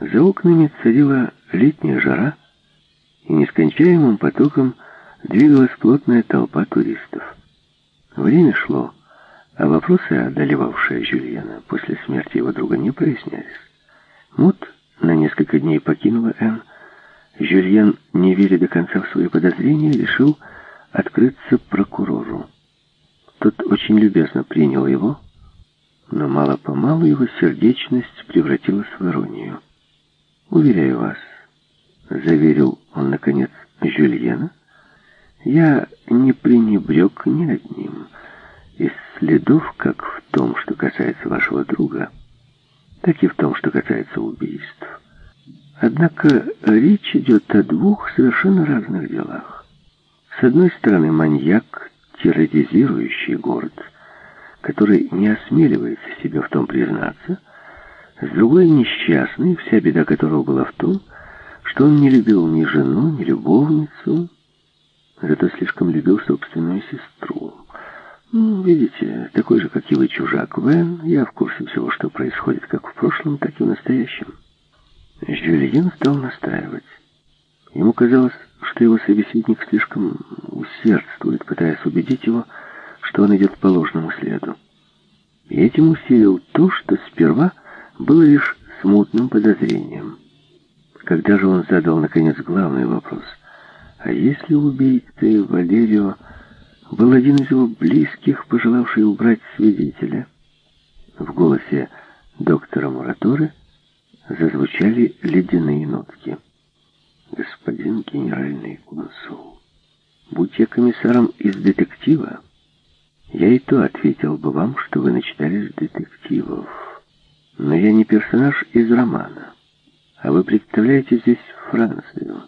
За окнами царила летняя жара, и нескончаемым потоком двигалась плотная толпа туристов. Время шло, а вопросы, одолевавшие Жюльена после смерти его друга, не прояснялись. Мот на несколько дней покинула Энн. Жюльен, не веря до конца в свои подозрения, решил открыться прокурору. Тот очень любезно принял его, но мало-помалу его сердечность превратилась в иронию. «Уверяю вас», — заверил он, наконец, Жюльена, «я не пренебрег ни одним из следов, как в том, что касается вашего друга, так и в том, что касается убийств. Однако речь идет о двух совершенно разных делах. С одной стороны, маньяк, терроризирующий город, который не осмеливается себе в том признаться, другой несчастный, вся беда которого была в том, что он не любил ни жену, ни любовницу, зато слишком любил собственную сестру. Ну, видите, такой же, как и вы, чужак Вен, я в курсе всего, что происходит как в прошлом, так и в настоящем. Жюльен стал настаивать. Ему казалось, что его собеседник слишком усердствует, пытаясь убедить его, что он идет по ложному следу. И этим усилил то, что сперва было лишь смутным подозрением. Когда же он задал, наконец, главный вопрос, а если убийцей Валерио был один из его близких, пожелавший убрать свидетеля, в голосе доктора Мураторы зазвучали ледяные нотки. «Господин генеральный консул, будь я комиссаром из детектива, я и то ответил бы вам, что вы начитались детективов. Но я не персонаж из романа, а вы представляете здесь Францию.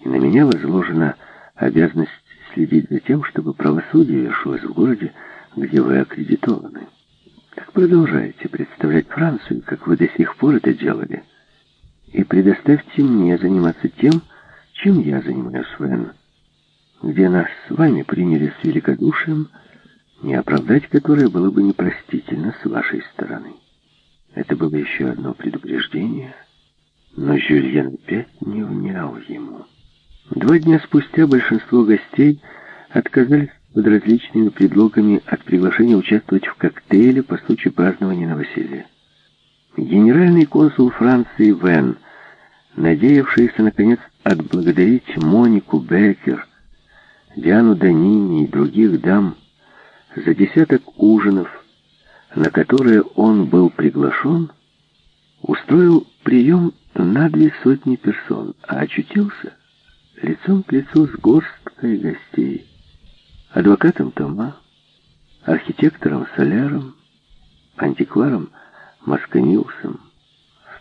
И на меня возложена обязанность следить за тем, чтобы правосудие вершилось в городе, где вы аккредитованы. Так продолжайте представлять Францию, как вы до сих пор это делали, и предоставьте мне заниматься тем, чем я занимаюсь, Вен, где нас с вами приняли с великодушием, не оправдать которое было бы непростительно с вашей стороны. Это было еще одно предупреждение, но Жюльен опять не внял ему. Два дня спустя большинство гостей отказались под различными предлогами от приглашения участвовать в коктейле по случаю празднования новоселья. Генеральный консул Франции Вен, надеявшийся, наконец, отблагодарить Монику Беккер, Диану Данини и других дам за десяток ужинов, на которые он был приглашен, устроил прием на две сотни персон, а очутился лицом к лицу с горсткой гостей адвокатом Тома, архитектором Соляром, антикваром Масканилсом.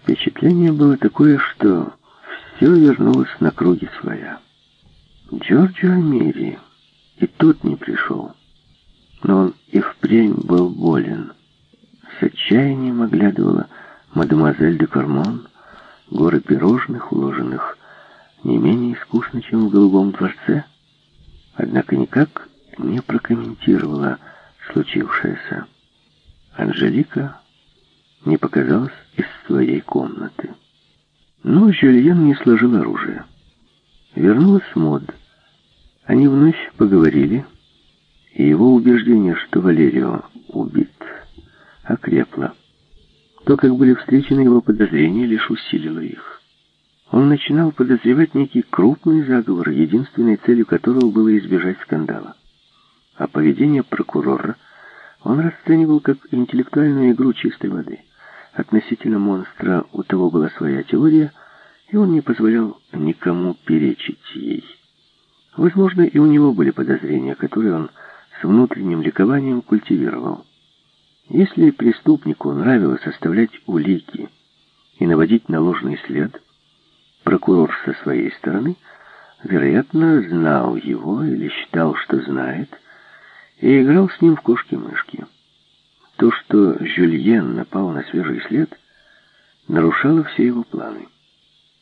Впечатление было такое, что все вернулось на круги своя. Джорджо Амири и тут не пришел, но он и впрямь был болен. С отчаянием оглядывала мадемуазель де Кормон горы пирожных, уложенных не менее искусно, чем в Голубом дворце, однако никак не прокомментировала случившееся. Анжелика не показалась из своей комнаты. Но Жюльен не сложил оружие. Вернулась Мод. Они вновь поговорили, и его убеждение, что Валерио убит, окрепло. То, как были встречены его подозрения, лишь усилило их. Он начинал подозревать некий крупный заговор, единственной целью которого было избежать скандала а поведение прокурора он расценивал как интеллектуальную игру чистой воды. Относительно монстра у того была своя теория, и он не позволял никому перечить ей. Возможно, и у него были подозрения, которые он с внутренним ликованием культивировал. Если преступнику нравилось оставлять улики и наводить на ложный след, прокурор со своей стороны, вероятно, знал его или считал, что знает, и играл с ним в кошки-мышки. То, что Жюльен напал на свежий след, нарушало все его планы.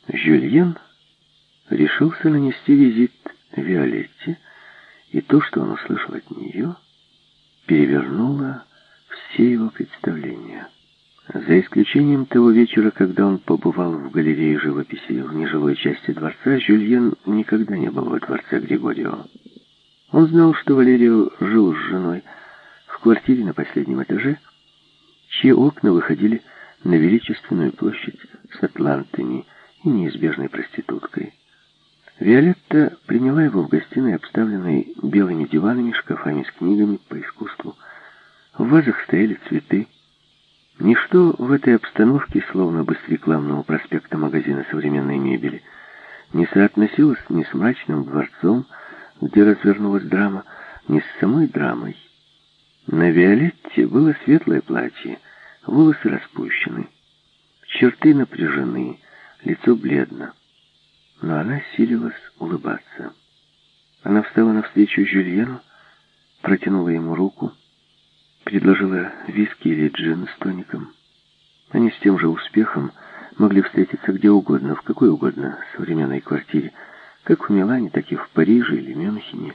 Жюльен решился нанести визит Виолетте, и то, что он услышал от нее, перевернуло все его представления. За исключением того вечера, когда он побывал в галерее живописи в нежилой части дворца, Жюльен никогда не был во дворце Григорио. Он знал, что Валерио жил с женой в квартире на последнем этаже, чьи окна выходили на величественную площадь с атлантами и неизбежной проституткой. Виолетта приняла его в гостиной, обставленной белыми диванами, шкафами с книгами по искусству. В вазах стояли цветы. Ничто в этой обстановке, словно бы с рекламного проспекта магазина современной мебели, не соотносилось ни с мрачным дворцом, где развернулась драма, ни с самой драмой. На Виолетте было светлое платье, волосы распущены, черты напряжены, лицо бледно но она силилась улыбаться. Она встала навстречу Жюльену, протянула ему руку, предложила виски или джин с тоником. Они с тем же успехом могли встретиться где угодно, в какой угодно современной квартире, как в Милане, так и в Париже или Мюнхене.